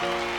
Bye.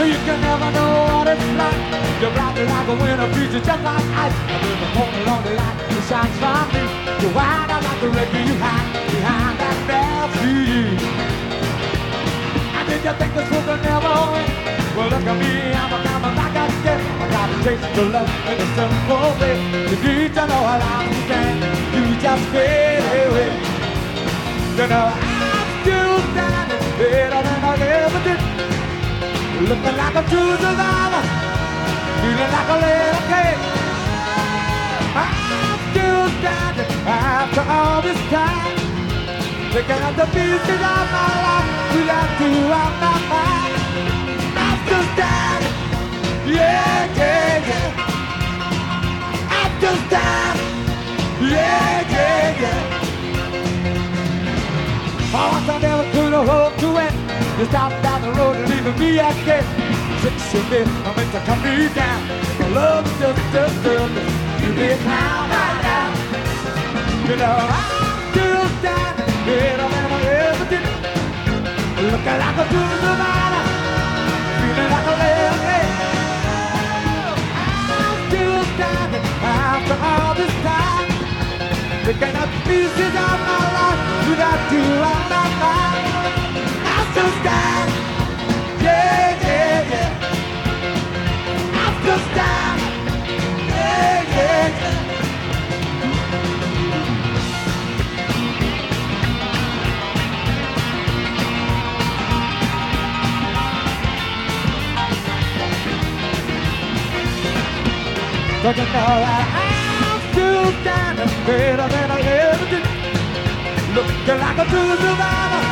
Well, you can never know what it's like. You're riding like a winter breeze, just like ice. And when the phone along the line, it shines from me. You wind up like the wrecker you hide behind that belfry. And did you think this was a never win? Well, look at me, I'm a coming back again. I got a taste of love in a simple way. You need to know how I stand. You just fade away. You know, I'm Looking like a true survivor, feeling like a little kid. I'm still standing after all this time. Picking up the pieces of my life without you on my mind. I'm still standing, yeah, yeah, yeah. I'm still standing, yeah, yeah, yeah. Oh, I never could have hoped to win. You stopped down the road leaving me again. Six you did, I meant to cut me down. My love is just, just, just, you be a clown right now. You know, I'm still standing better than I ever did. Looking like a true survivor, feeling like a kid. I'm still standing after all this time. Picking up pieces of my life without you on my mind. I'm still standing, You know that I'm still standing better than I ever did? Looking like a true survivor,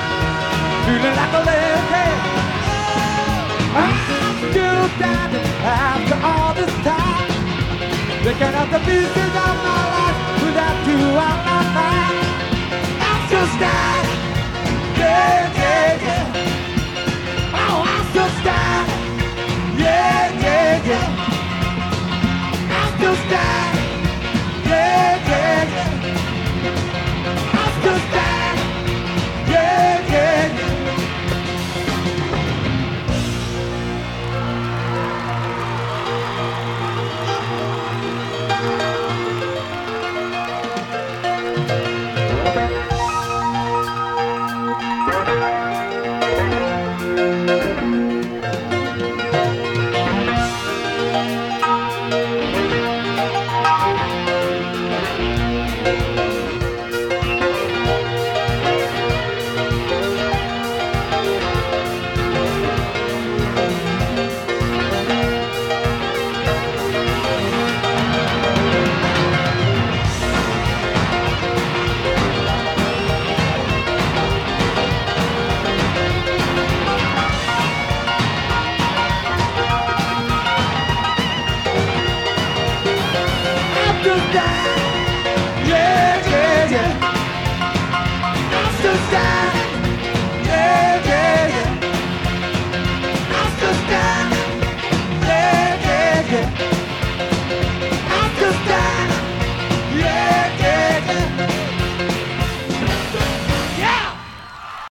feeling like a kid. I'm still standing after all this time, picking up the pieces to stay.